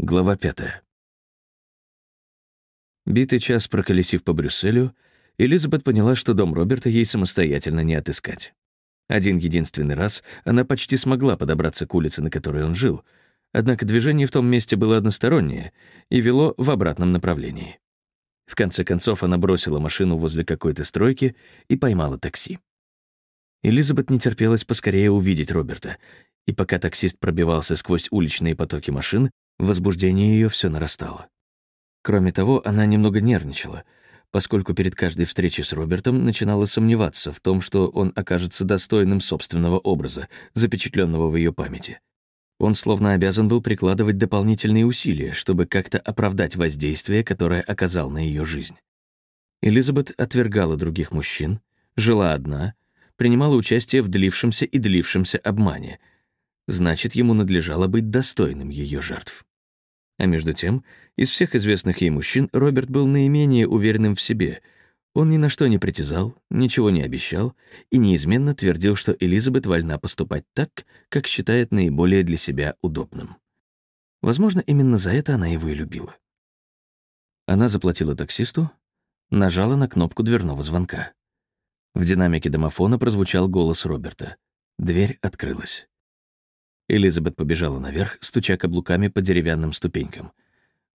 Глава пятая. Битый час проколесив по Брюсселю, Элизабет поняла, что дом Роберта ей самостоятельно не отыскать. Один единственный раз она почти смогла подобраться к улице, на которой он жил, однако движение в том месте было одностороннее и вело в обратном направлении. В конце концов она бросила машину возле какой-то стройки и поймала такси. Элизабет не терпелась поскорее увидеть Роберта, и пока таксист пробивался сквозь уличные потоки машин, Возбуждение ее все нарастало. Кроме того, она немного нервничала, поскольку перед каждой встречей с Робертом начинала сомневаться в том, что он окажется достойным собственного образа, запечатленного в ее памяти. Он словно обязан был прикладывать дополнительные усилия, чтобы как-то оправдать воздействие, которое оказал на ее жизнь. Элизабет отвергала других мужчин, жила одна, принимала участие в длившемся и длившемся обмане. Значит, ему надлежало быть достойным ее жертв. А между тем, из всех известных ей мужчин Роберт был наименее уверенным в себе. Он ни на что не притязал, ничего не обещал и неизменно твердил, что Элизабет вольна поступать так, как считает наиболее для себя удобным. Возможно, именно за это она его и любила. Она заплатила таксисту, нажала на кнопку дверного звонка. В динамике домофона прозвучал голос Роберта. Дверь открылась. Элизабет побежала наверх, стуча каблуками по деревянным ступенькам.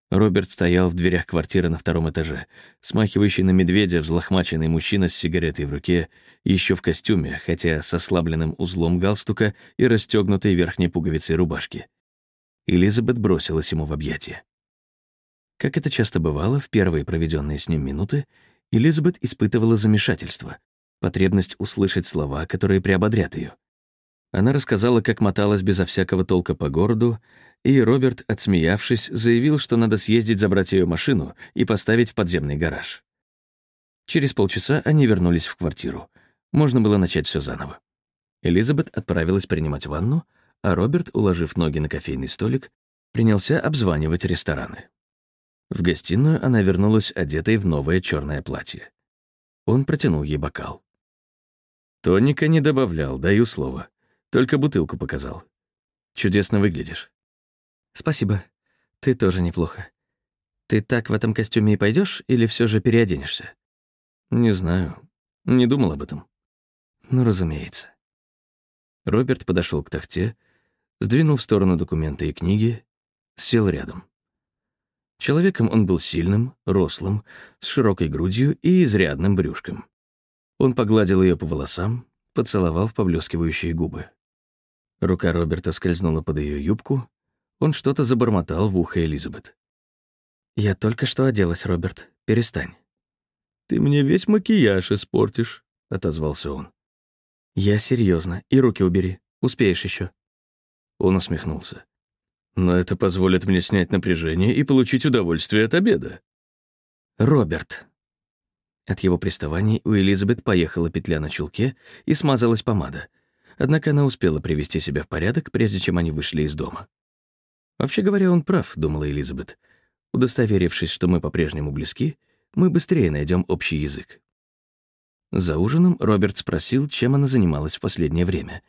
Роберт стоял в дверях квартиры на втором этаже, смахивающий на медведя взлохмаченный мужчина с сигаретой в руке, еще в костюме, хотя с ослабленным узлом галстука и расстегнутой верхней пуговицей рубашки. Элизабет бросилась ему в объятия. Как это часто бывало, в первые проведенные с ним минуты Элизабет испытывала замешательство, потребность услышать слова, которые приободрят ее. Она рассказала, как моталась безо всякого толка по городу, и Роберт, отсмеявшись, заявил, что надо съездить забрать ее машину и поставить в подземный гараж. Через полчаса они вернулись в квартиру. Можно было начать все заново. Элизабет отправилась принимать ванну, а Роберт, уложив ноги на кофейный столик, принялся обзванивать рестораны. В гостиную она вернулась одетой в новое черное платье. Он протянул ей бокал. «Тоника не добавлял, даю слово», только бутылку показал. Чудесно выглядишь. Спасибо. Ты тоже неплохо. Ты так в этом костюме и пойдешь или все же переоденешься? Не знаю. Не думал об этом. Ну, разумеется. Роберт подошел к тахте, сдвинул в сторону документы и книги, сел рядом. Человеком он был сильным, рослым, с широкой грудью и изрядным брюшком. Он погладил ее по волосам, поцеловал в поблескивающие губы. Рука Роберта скользнула под ее юбку. Он что-то забормотал в ухо Элизабет. «Я только что оделась, Роберт. Перестань». «Ты мне весь макияж испортишь», — отозвался он. «Я серьезно. И руки убери. Успеешь еще. Он усмехнулся. «Но это позволит мне снять напряжение и получить удовольствие от обеда». «Роберт». От его приставаний у Элизабет поехала петля на чулке и смазалась помада — Однако она успела привести себя в порядок, прежде чем они вышли из дома. «Вообще говоря, он прав», — думала Элизабет. «Удостоверившись, что мы по-прежнему близки, мы быстрее найдем общий язык». За ужином Роберт спросил, чем она занималась в последнее время.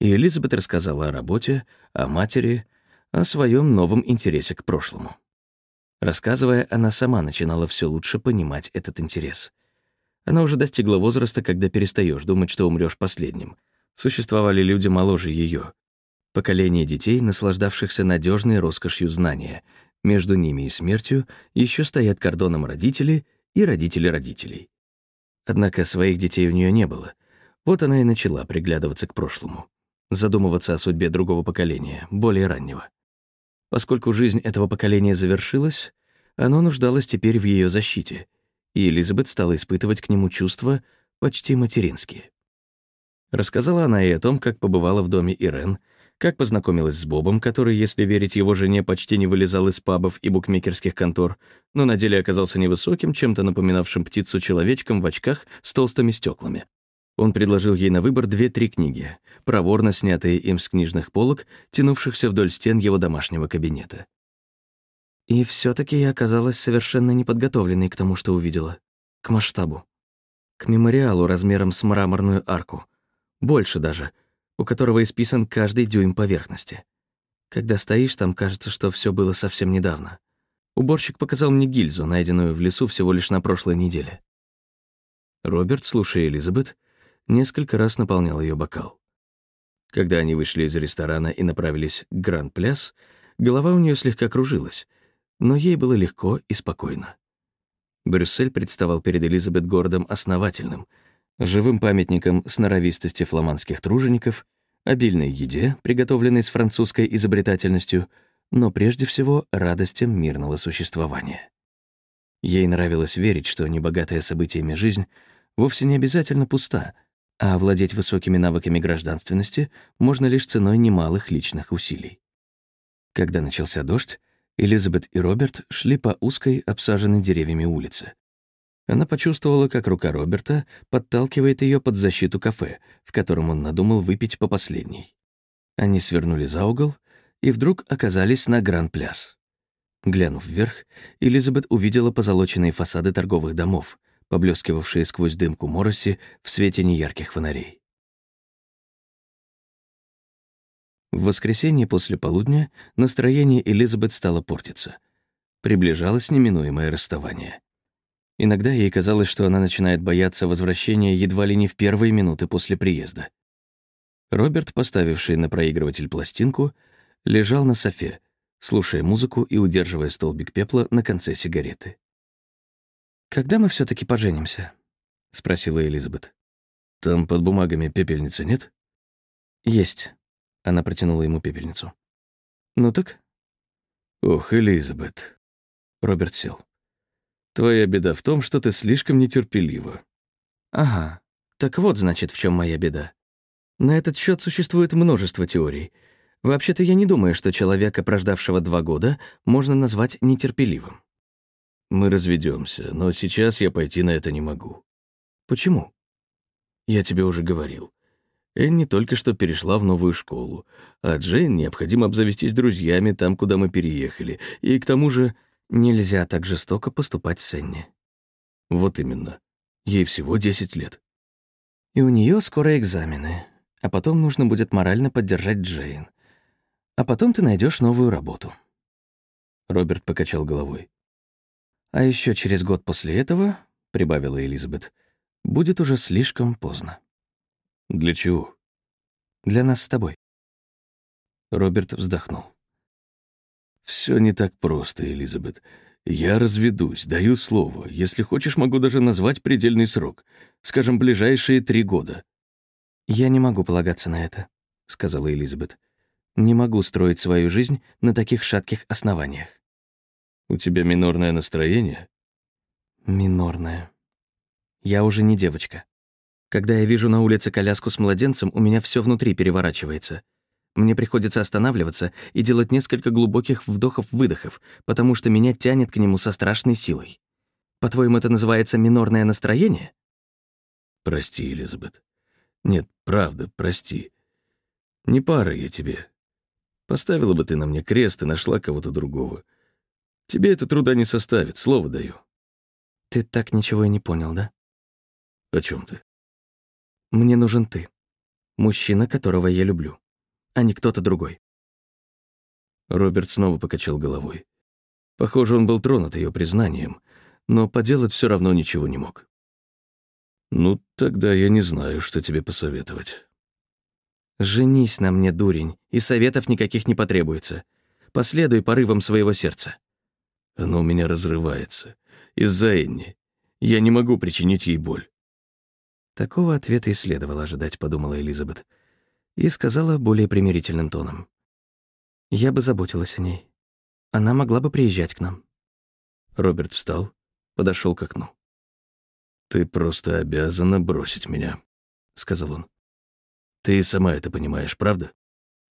И Элизабет рассказала о работе, о матери, о своем новом интересе к прошлому. Рассказывая, она сама начинала все лучше понимать этот интерес. Она уже достигла возраста, когда перестаешь думать, что умрешь последним — Существовали люди моложе ее. Поколение детей, наслаждавшихся надежной роскошью знания. Между ними и смертью еще стоят кордоном родители и родители родителей. Однако своих детей у нее не было. Вот она и начала приглядываться к прошлому. Задумываться о судьбе другого поколения, более раннего. Поскольку жизнь этого поколения завершилась, оно нуждалось теперь в ее защите, и Элизабет стала испытывать к нему чувства почти материнские. Рассказала она и о том, как побывала в доме Ирен, как познакомилась с Бобом, который, если верить его жене, почти не вылезал из пабов и букмекерских контор, но на деле оказался невысоким, чем-то напоминавшим птицу-человечком в очках с толстыми стеклами. Он предложил ей на выбор две-три книги, проворно снятые им с книжных полок, тянувшихся вдоль стен его домашнего кабинета. И все таки я оказалась совершенно неподготовленной к тому, что увидела. К масштабу. К мемориалу размером с мраморную арку — больше даже, у которого исписан каждый дюйм поверхности. Когда стоишь там, кажется, что все было совсем недавно. Уборщик показал мне гильзу, найденную в лесу всего лишь на прошлой неделе. Роберт, слушая Элизабет, несколько раз наполнял ее бокал. Когда они вышли из ресторана и направились к Гранд-Пляс, голова у нее слегка кружилась, но ей было легко и спокойно. Брюссель представал перед Элизабет городом основательным, живым памятником сноровистости фламандских тружеников, обильной еде, приготовленной с французской изобретательностью, но прежде всего радостям мирного существования. Ей нравилось верить, что небогатая событиями жизнь вовсе не обязательно пуста, а овладеть высокими навыками гражданственности можно лишь ценой немалых личных усилий. Когда начался дождь, Элизабет и Роберт шли по узкой, обсаженной деревьями улице. Она почувствовала, как рука Роберта подталкивает ее под защиту кафе, в котором он надумал выпить по последней. Они свернули за угол и вдруг оказались на Гран-Пляс. Глянув вверх, Элизабет увидела позолоченные фасады торговых домов, поблескивавшие сквозь дымку мороси в свете неярких фонарей. В воскресенье после полудня настроение Элизабет стало портиться. Приближалось неминуемое расставание. Иногда ей казалось, что она начинает бояться возвращения едва ли не в первые минуты после приезда. Роберт, поставивший на проигрыватель пластинку, лежал на софе, слушая музыку и удерживая столбик пепла на конце сигареты. «Когда мы все таки поженимся?» — спросила Элизабет. «Там под бумагами пепельницы нет?» «Есть», она протянула ему пепельницу. «Ну так?» «Ох, Элизабет». Роберт сел. «Твоя беда в том, что ты слишком нетерпелива». «Ага. Так вот, значит, в чем моя беда. На этот счет существует множество теорий. Вообще-то я не думаю, что человека, прождавшего два года, можно назвать нетерпеливым». «Мы разведемся, но сейчас я пойти на это не могу». «Почему?» «Я тебе уже говорил. Энни только что перешла в новую школу, а Джейн необходимо обзавестись друзьями там, куда мы переехали, и к тому же нельзя так жестоко поступать с Энни. Вот именно. Ей всего 10 лет. И у нее скоро экзамены, а потом нужно будет морально поддержать Джейн. А потом ты найдешь новую работу. Роберт покачал головой. А еще через год после этого, прибавила Элизабет, будет уже слишком поздно. Для чего? Для нас с тобой. Роберт вздохнул. Все не так просто, Элизабет. Я разведусь, даю слово. Если хочешь, могу даже назвать предельный срок. Скажем, ближайшие три года. Я не могу полагаться на это, сказала Элизабет. Не могу строить свою жизнь на таких шатких основаниях. У тебя минорное настроение? Минорное. Я уже не девочка. Когда я вижу на улице коляску с младенцем, у меня все внутри переворачивается. Мне приходится останавливаться и делать несколько глубоких вдохов-выдохов, потому что меня тянет к нему со страшной силой. По-твоему, это называется минорное настроение? Прости, Элизабет. Нет, правда, прости. Не пара я тебе. Поставила бы ты на мне крест и нашла кого-то другого. Тебе это труда не составит, слово даю. Ты так ничего и не понял, да? О чем ты? Мне нужен ты. Мужчина, которого я люблю, а не кто-то другой. Роберт снова покачал головой. Похоже, он был тронут ее признанием, но поделать все равно ничего не мог. «Ну, тогда я не знаю, что тебе посоветовать». «Женись на мне, дурень, и советов никаких не потребуется. Последуй порывам своего сердца». «Оно у меня разрывается. Из-за Энни. Я не могу причинить ей боль. Такого ответа и следовало ожидать, подумала Элизабет. И сказала более примирительным тоном. Я бы заботилась о ней. Она могла бы приезжать к нам. Роберт встал, подошел к окну. «Ты просто обязана бросить меня», — сказал он. «Ты сама это понимаешь, правда?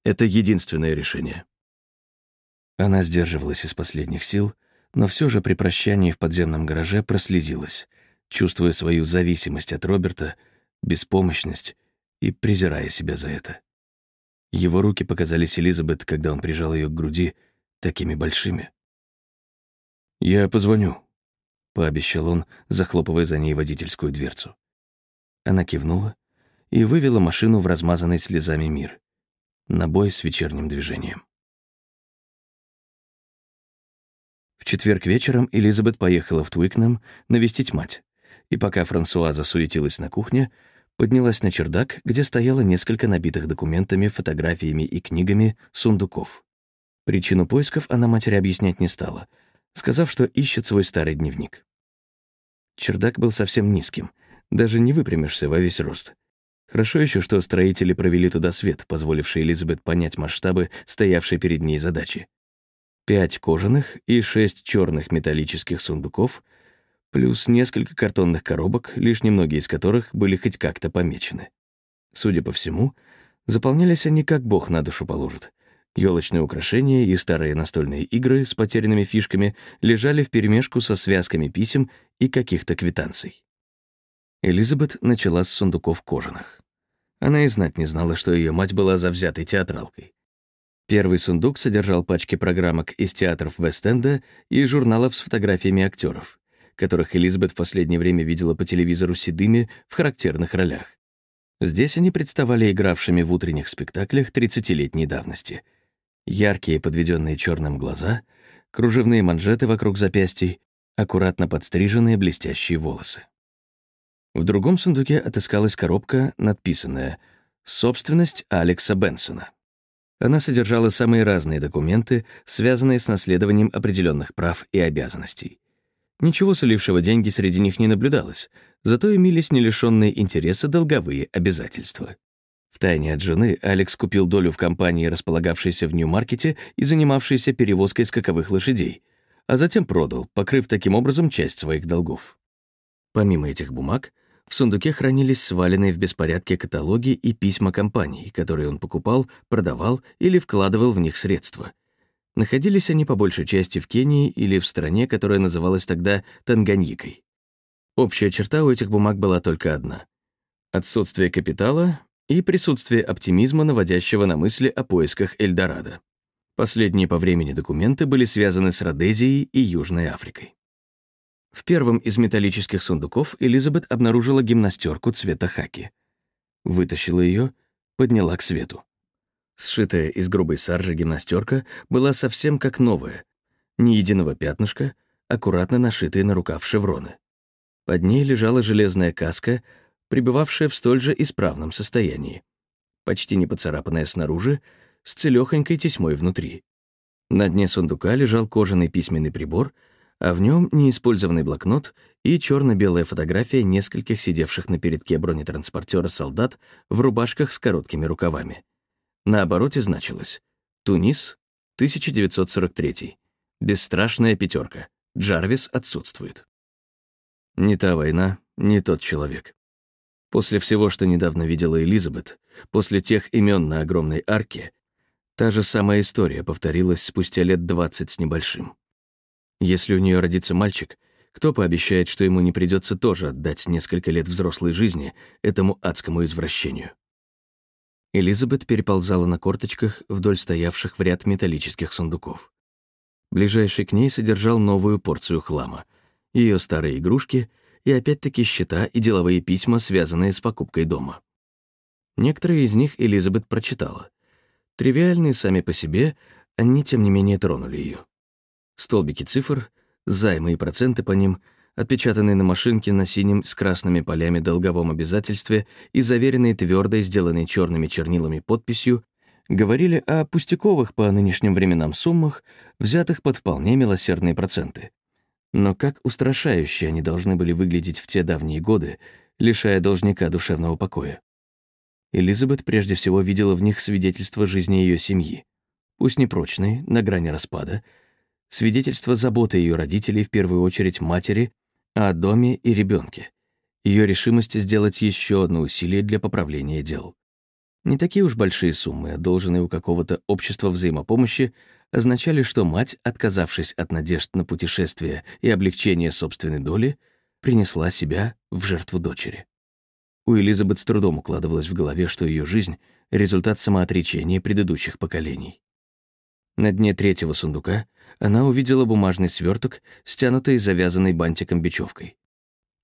Это единственное решение». Она сдерживалась из последних сил, но все же при прощании в подземном гараже прослезилась — чувствуя свою зависимость от Роберта, беспомощность и презирая себя за это. Его руки показались Элизабет, когда он прижал ее к груди, такими большими. «Я позвоню», — пообещал он, захлопывая за ней водительскую дверцу. Она кивнула и вывела машину в размазанный слезами мир. На бой с вечерним движением. В четверг вечером Элизабет поехала в Твикнам навестить мать, и пока Франсуаза суетилась на кухне, поднялась на чердак, где стояло несколько набитых документами, фотографиями и книгами сундуков. Причину поисков она матери объяснять не стала, сказав, что ищет свой старый дневник. Чердак был совсем низким, даже не выпрямишься во весь рост. Хорошо еще, что строители провели туда свет, позволивший Элизабет понять масштабы стоявшей перед ней задачи. Пять кожаных и шесть черных металлических сундуков, плюс несколько картонных коробок, лишь немногие из которых были хоть как-то помечены. Судя по всему, заполнялись они как бог на душу положит. Ёлочные украшения и старые настольные игры с потерянными фишками лежали вперемешку со связками писем и каких-то квитанций. Элизабет начала с сундуков кожаных. Она и знать не знала, что ее мать была завзятой театралкой. Первый сундук содержал пачки программок из театров Вест-Энда и журналов с фотографиями актеров, которых Элизабет в последнее время видела по телевизору седыми в характерных ролях. Здесь они представали игравшими в утренних спектаклях 30-летней давности. Яркие, подведенные черным глаза, кружевные манжеты вокруг запястий, аккуратно подстриженные блестящие волосы. В другом сундуке отыскалась коробка, надписанная «Собственность Алекса Бенсона». Она содержала самые разные документы, связанные с наследованием определенных прав и обязанностей. Ничего солившего деньги среди них не наблюдалось, зато имелись не лишенные интереса долговые обязательства. Втайне от жены Алекс купил долю в компании, располагавшейся в Нью-Маркете и занимавшейся перевозкой скаковых лошадей, а затем продал, покрыв таким образом часть своих долгов. Помимо этих бумаг, в сундуке хранились сваленные в беспорядке каталоги и письма компаний, которые он покупал, продавал или вкладывал в них средства. Находились они по большей части в Кении или в стране, которая называлась тогда Танганьикой. Общая черта у этих бумаг была только одна — отсутствие капитала и присутствие оптимизма, наводящего на мысли о поисках Эльдорадо. Последние по времени документы были связаны с Родезией и Южной Африкой. В первом из металлических сундуков Элизабет обнаружила гимнастерку цвета хаки. Вытащила ее, подняла к свету. Сшитая из грубой саржи гимнастерка была совсем как новая. Ни единого пятнышка, аккуратно нашитые на рукав шевроны. Под ней лежала железная каска, пребывавшая в столь же исправном состоянии. Почти не поцарапанная снаружи, с целёхонькой тесьмой внутри. На дне сундука лежал кожаный письменный прибор — а в нем неиспользованный блокнот и черно-белая фотография нескольких сидевших на передке бронетранспортера солдат в рубашках с короткими рукавами. На обороте значилось «Тунис, 1943. Бесстрашная пятерка. Джарвис отсутствует». Не та война, не тот человек. После всего, что недавно видела Элизабет, после тех имен на огромной арке, та же самая история повторилась спустя лет двадцать с небольшим. Если у нее родится мальчик, кто пообещает, что ему не придется тоже отдать несколько лет взрослой жизни этому адскому извращению? Элизабет переползала на корточках вдоль стоявших в ряд металлических сундуков. Ближайший к ней содержал новую порцию хлама, ее старые игрушки и опять-таки счета и деловые письма, связанные с покупкой дома. Некоторые из них Элизабет прочитала. Тривиальные сами по себе, они, тем не менее, тронули ее. Столбики цифр, займы и проценты по ним, отпечатанные на машинке на синем с красными полями долговом обязательстве и заверенные твердой, сделанной черными чернилами подписью, говорили о пустяковых по нынешним временам суммах, взятых под вполне милосердные проценты. Но как устрашающе они должны были выглядеть в те давние годы, лишая должника душевного покоя. Элизабет прежде всего видела в них свидетельство жизни ее семьи. Пусть непрочной, на грани распада, свидетельство заботы ее родителей, в первую очередь матери, о доме и ребенке, ее решимости сделать еще одно усилие для поправления дел. Не такие уж большие суммы, одолженные у какого-то общества взаимопомощи, означали, что мать, отказавшись от надежд на путешествие и облегчение собственной доли, принесла себя в жертву дочери. У Элизабет с трудом укладывалось в голове, что ее жизнь — результат самоотречения предыдущих поколений. На дне третьего сундука она увидела бумажный сверток, стянутый и завязанный бантиком бечевкой.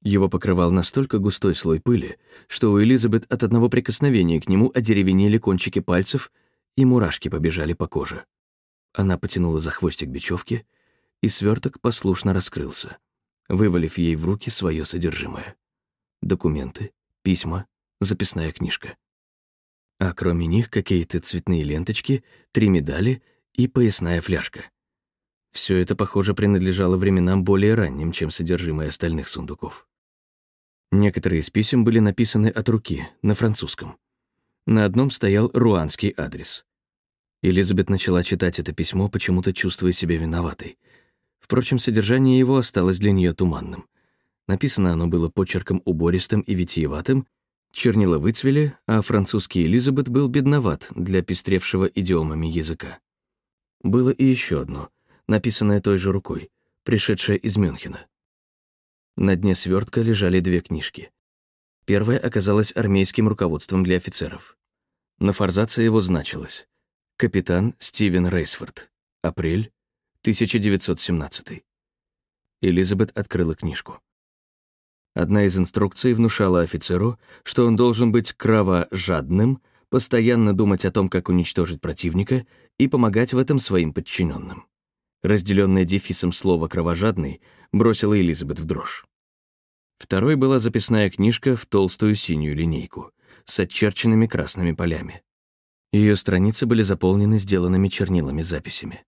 Его покрывал настолько густой слой пыли, что у Элизабет от одного прикосновения к нему одеревенели кончики пальцев, и мурашки побежали по коже. Она потянула за хвостик бечевки и сверток послушно раскрылся, вывалив ей в руки свое содержимое. Документы, письма, записная книжка. А кроме них какие-то цветные ленточки, три медали и поясная фляжка. Все это, похоже, принадлежало временам более ранним, чем содержимое остальных сундуков. Некоторые из писем были написаны от руки, на французском. На одном стоял руанский адрес. Элизабет начала читать это письмо, почему-то чувствуя себя виноватой. Впрочем, содержание его осталось для нее туманным. Написано оно было почерком убористым и витиеватым, чернила выцвели, а французский Элизабет был бедноват для пестревшего идиомами языка. Было и еще одно, написанное той же рукой, пришедшее из Мюнхена. На дне свертка лежали две книжки. Первая оказалась армейским руководством для офицеров. На форзаце его значилось «Капитан Стивен Рейсфорд. Апрель 1917». Элизабет открыла книжку. Одна из инструкций внушала офицеру, что он должен быть кровожадным, постоянно думать о том, как уничтожить противника, и помогать в этом своим подчиненным. Разделенное дефисом слово «кровожадный» бросило Элизабет в дрожь. Второй была записная книжка в толстую синюю линейку с отчерченными красными полями. Ее страницы были заполнены сделанными чернилами записями.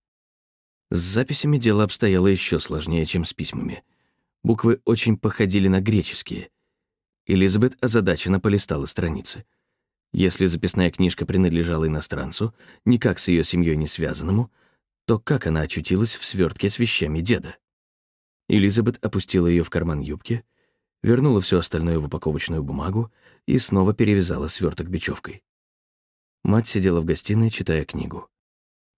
С записями дело обстояло еще сложнее, чем с письмами. Буквы очень походили на греческие. Элизабет озадаченно полистала страницы. Если записная книжка принадлежала иностранцу, никак с ее семьей не связанному, то как она очутилась в свертке с вещами деда? Элизабет опустила ее в карман юбки, вернула все остальное в упаковочную бумагу и снова перевязала сверток бечевкой. Мать сидела в гостиной, читая книгу.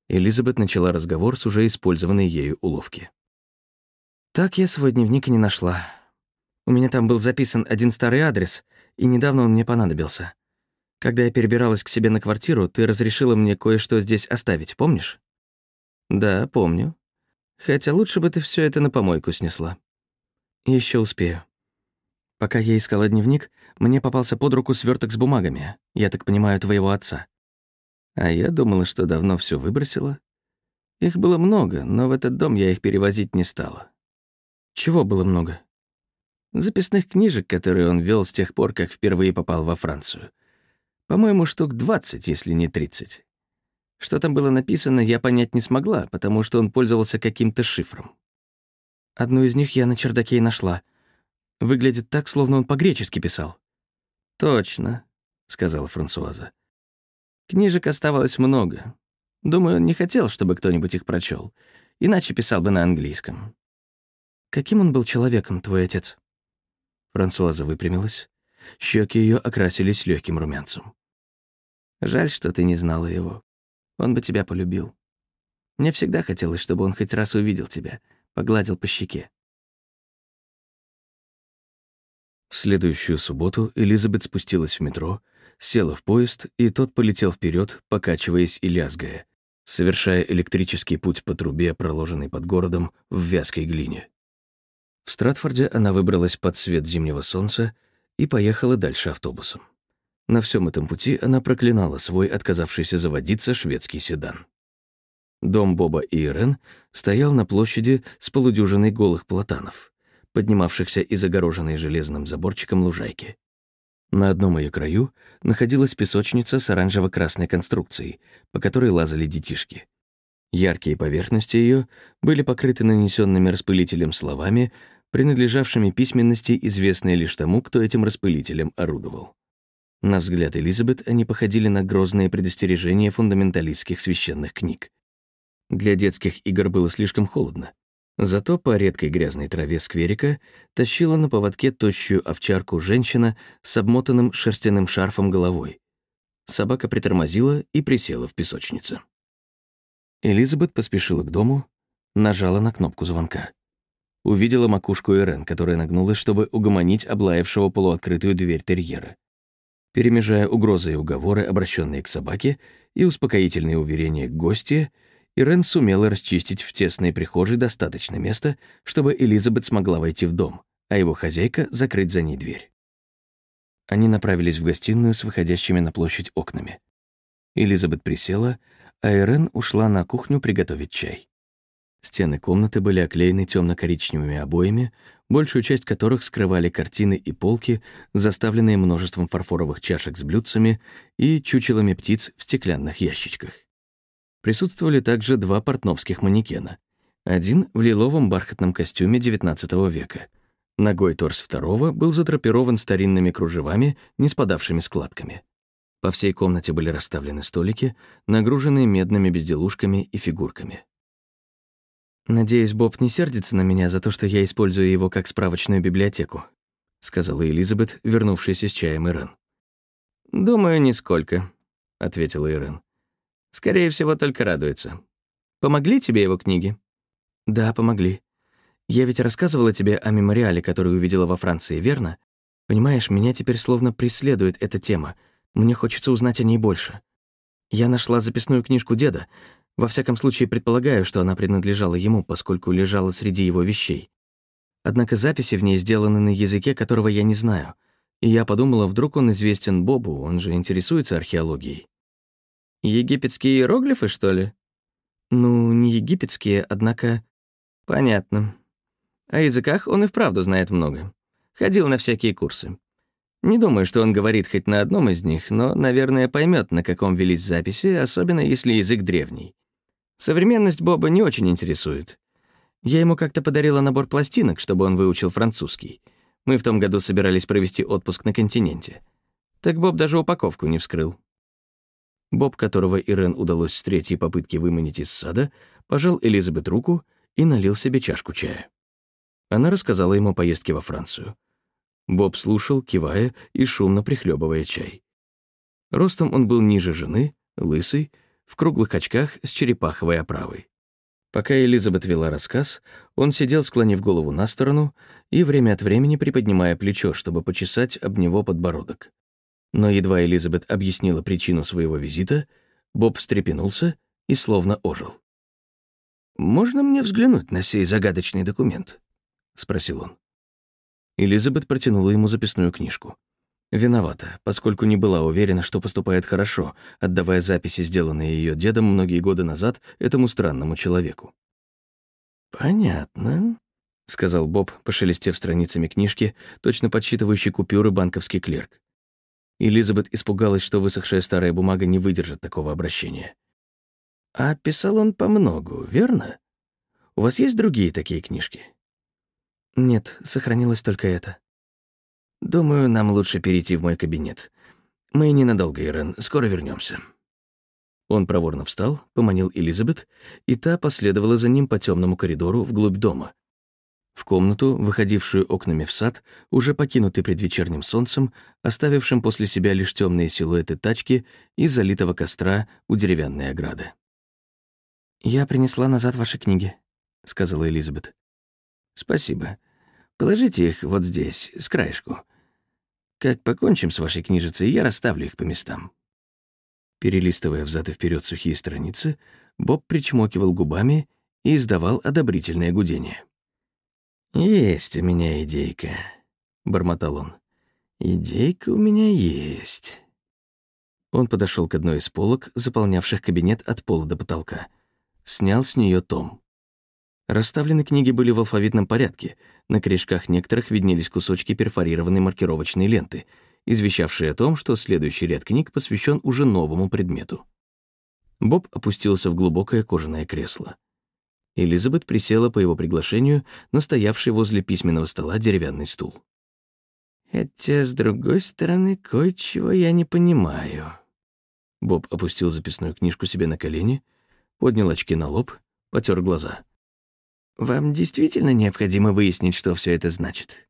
Элизабет начала разговор с уже использованной ею уловки. Так я свой дневник и не нашла. У меня там был записан один старый адрес, и недавно он мне понадобился. Когда я перебиралась к себе на квартиру, ты разрешила мне кое-что здесь оставить, помнишь? Да, помню. Хотя лучше бы ты все это на помойку снесла. Еще успею. Пока я искала дневник, мне попался под руку сверток с бумагами, я так понимаю, твоего отца. А я думала, что давно все выбросила. Их было много, но в этот дом я их перевозить не стала. Чего было много? Записных книжек, которые он вел с тех пор, как впервые попал во Францию. По-моему, штук 20, если не 30. Что там было написано, я понять не смогла, потому что он пользовался каким-то шифром. Одну из них я на чердаке и нашла. Выглядит так, словно он по-гречески писал. «Точно», — сказала Франсуаза. Книжек оставалось много. Думаю, он не хотел, чтобы кто-нибудь их прочел, иначе писал бы на английском. Каким он был человеком, твой отец?» Франсуаза выпрямилась. Щеки ее окрасились легким румянцем. «Жаль, что ты не знала его. Он бы тебя полюбил. Мне всегда хотелось, чтобы он хоть раз увидел тебя, погладил по щеке». В следующую субботу Элизабет спустилась в метро, села в поезд, и тот полетел вперед, покачиваясь и лязгая, совершая электрический путь по трубе, проложенной под городом, в вязкой глине. В Стратфорде она выбралась под свет зимнего солнца и поехала дальше автобусом. На всем этом пути она проклинала свой отказавшийся заводиться шведский седан. Дом Боба и Ирен стоял на площади с полудюжиной голых платанов, поднимавшихся из огороженной железным заборчиком лужайки. На одном ее краю находилась песочница с оранжево-красной конструкцией, по которой лазали детишки. Яркие поверхности ее были покрыты нанесенными распылителем словами, принадлежавшими письменности, известной лишь тому, кто этим распылителем орудовал. На взгляд Элизабет они походили на грозные предостережения фундаменталистских священных книг. Для детских игр было слишком холодно. Зато по редкой грязной траве скверика тащила на поводке тощую овчарку женщина с обмотанным шерстяным шарфом головой. Собака притормозила и присела в песочнице. Элизабет поспешила к дому, нажала на кнопку звонка увидела макушку Ирен, которая нагнулась, чтобы угомонить облаявшего полуоткрытую дверь терьера. Перемежая угрозы и уговоры, обращенные к собаке, и успокоительные уверения к гости, Ирен сумела расчистить в тесной прихожей достаточно места, чтобы Элизабет смогла войти в дом, а его хозяйка — закрыть за ней дверь. Они направились в гостиную с выходящими на площадь окнами. Элизабет присела, а Ирен ушла на кухню приготовить чай. Стены комнаты были оклеены темно-коричневыми обоями, большую часть которых скрывали картины и полки, заставленные множеством фарфоровых чашек с блюдцами и чучелами птиц в стеклянных ящичках. Присутствовали также два портновских манекена. Один в лиловом бархатном костюме XIX века. Ногой торс второго был задрапирован старинными кружевами, не спадавшими складками. По всей комнате были расставлены столики, нагруженные медными безделушками и фигурками. «Надеюсь, Боб не сердится на меня за то, что я использую его как справочную библиотеку», сказала Элизабет, вернувшаяся с чаем Ирен. «Думаю, нисколько», — ответила Ирен. «Скорее всего, только радуется. Помогли тебе его книги?» «Да, помогли. Я ведь рассказывала тебе о мемориале, который увидела во Франции, верно? Понимаешь, меня теперь словно преследует эта тема. Мне хочется узнать о ней больше. Я нашла записную книжку деда, во всяком случае, предполагаю, что она принадлежала ему, поскольку лежала среди его вещей. Однако записи в ней сделаны на языке, которого я не знаю. И я подумала, вдруг он известен Бобу, он же интересуется археологией. Египетские иероглифы, что ли? Ну, не египетские, однако... Понятно. О языках он и вправду знает много. Ходил на всякие курсы. Не думаю, что он говорит хоть на одном из них, но, наверное, поймет, на каком велись записи, особенно если язык древний. Современность Боба не очень интересует. Я ему как-то подарила набор пластинок, чтобы он выучил французский. Мы в том году собирались провести отпуск на континенте. Так Боб даже упаковку не вскрыл. Боб, которого Ирен удалось с третьей попытки выманить из сада, пожал Элизабет руку и налил себе чашку чая. Она рассказала ему о поездке во Францию. Боб слушал, кивая и шумно прихлебывая чай. Ростом он был ниже жены, лысый, в круглых очках с черепаховой оправой. Пока Элизабет вела рассказ, он сидел, склонив голову на сторону и время от времени приподнимая плечо, чтобы почесать об него подбородок. Но едва Элизабет объяснила причину своего визита, Боб встрепенулся и словно ожил. «Можно мне взглянуть на сей загадочный документ?» — спросил он. Элизабет протянула ему записную книжку. Виновата, поскольку не была уверена, что поступает хорошо, отдавая записи, сделанные ее дедом многие годы назад, этому странному человеку. «Понятно», — сказал Боб, пошелестев страницами книжки, точно подсчитывающий купюры банковский клерк. Элизабет испугалась, что высохшая старая бумага не выдержит такого обращения. «А писал он по многу, верно? У вас есть другие такие книжки?» «Нет, сохранилось только это». «Думаю, нам лучше перейти в мой кабинет. Мы ненадолго, Ирен, скоро вернемся. Он проворно встал, поманил Элизабет, и та последовала за ним по темному коридору вглубь дома. В комнату, выходившую окнами в сад, уже покинутый предвечерним солнцем, оставившим после себя лишь темные силуэты тачки и залитого костра у деревянной ограды. «Я принесла назад ваши книги», — сказала Элизабет. «Спасибо. Положите их вот здесь, с краешку. Как покончим с вашей книжицей, я расставлю их по местам». Перелистывая взад и вперед сухие страницы, Боб причмокивал губами и издавал одобрительное гудение. «Есть у меня идейка», — бормотал он. «Идейка у меня есть». Он подошел к одной из полок, заполнявших кабинет от пола до потолка. Снял с нее том. Расставлены книги были в алфавитном порядке. На корешках некоторых виднелись кусочки перфорированной маркировочной ленты, извещавшие о том, что следующий ряд книг посвящен уже новому предмету. Боб опустился в глубокое кожаное кресло. Элизабет присела по его приглашению на стоявший возле письменного стола деревянный стул. «Хотя, с другой стороны, кое-чего я не понимаю». Боб опустил записную книжку себе на колени, поднял очки на лоб, потер глаза. «Вам действительно необходимо выяснить, что все это значит?»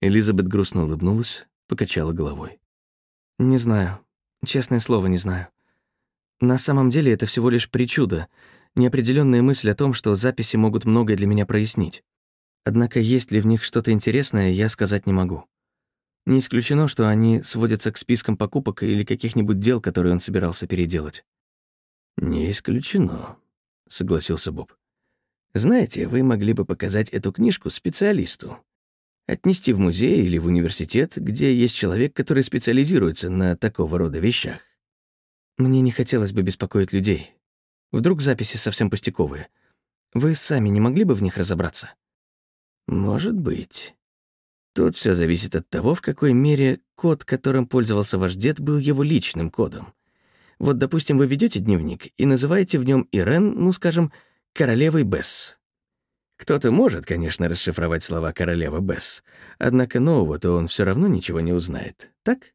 Элизабет грустно улыбнулась, покачала головой. «Не знаю. Честное слово, не знаю. На самом деле это всего лишь причуда, неопределенная мысль о том, что записи могут многое для меня прояснить. Однако есть ли в них что-то интересное, я сказать не могу. Не исключено, что они сводятся к спискам покупок или каких-нибудь дел, которые он собирался переделать. «Не исключено», — согласился Боб. Знаете, вы могли бы показать эту книжку специалисту. Отнести в музей или в университет, где есть человек, который специализируется на такого рода вещах. Мне не хотелось бы беспокоить людей. Вдруг записи совсем пустяковые. Вы сами не могли бы в них разобраться? Может быть. Тут все зависит от того, в какой мере код, которым пользовался ваш дед, был его личным кодом. Вот, допустим, вы ведете дневник и называете в нем Ирен, ну, скажем, королевой Бесс. Кто-то может, конечно, расшифровать слова королева Бесс, однако нового-то он все равно ничего не узнает, так?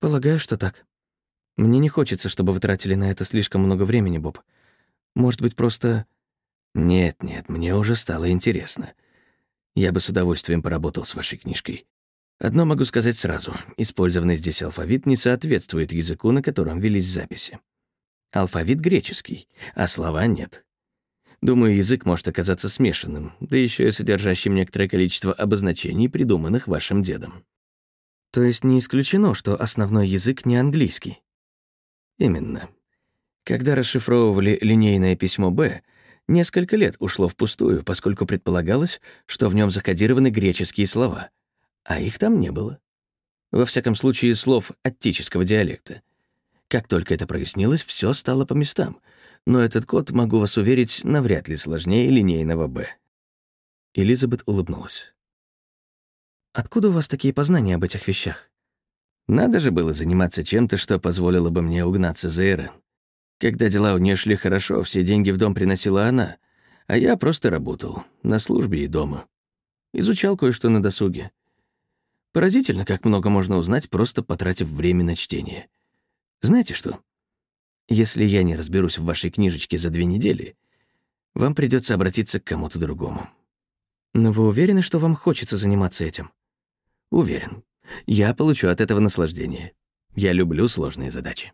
Полагаю, что так. Мне не хочется, чтобы вы тратили на это слишком много времени, Боб. Может быть, просто... Нет-нет, мне уже стало интересно. Я бы с удовольствием поработал с вашей книжкой. Одно могу сказать сразу. Использованный здесь алфавит не соответствует языку, на котором велись записи. Алфавит греческий, а слова нет. Думаю, язык может оказаться смешанным, да еще и содержащим некоторое количество обозначений, придуманных вашим дедом. То есть не исключено, что основной язык не английский? Именно. Когда расшифровывали линейное письмо «Б», несколько лет ушло впустую, поскольку предполагалось, что в нем закодированы греческие слова, а их там не было. Во всяком случае, слов аттического диалекта. Как только это прояснилось, все стало по местам, но этот код, могу вас уверить, навряд ли сложнее линейного «Б». Элизабет улыбнулась. «Откуда у вас такие познания об этих вещах?» Надо же было заниматься чем-то, что позволило бы мне угнаться за Эрен. Когда дела у нее шли хорошо, все деньги в дом приносила она, а я просто работал, на службе и дома. Изучал кое-что на досуге. Поразительно, как много можно узнать, просто потратив время на чтение. Знаете что? Если я не разберусь в вашей книжечке за две недели, вам придется обратиться к кому-то другому. Но вы уверены, что вам хочется заниматься этим? Уверен. Я получу от этого наслаждение. Я люблю сложные задачи.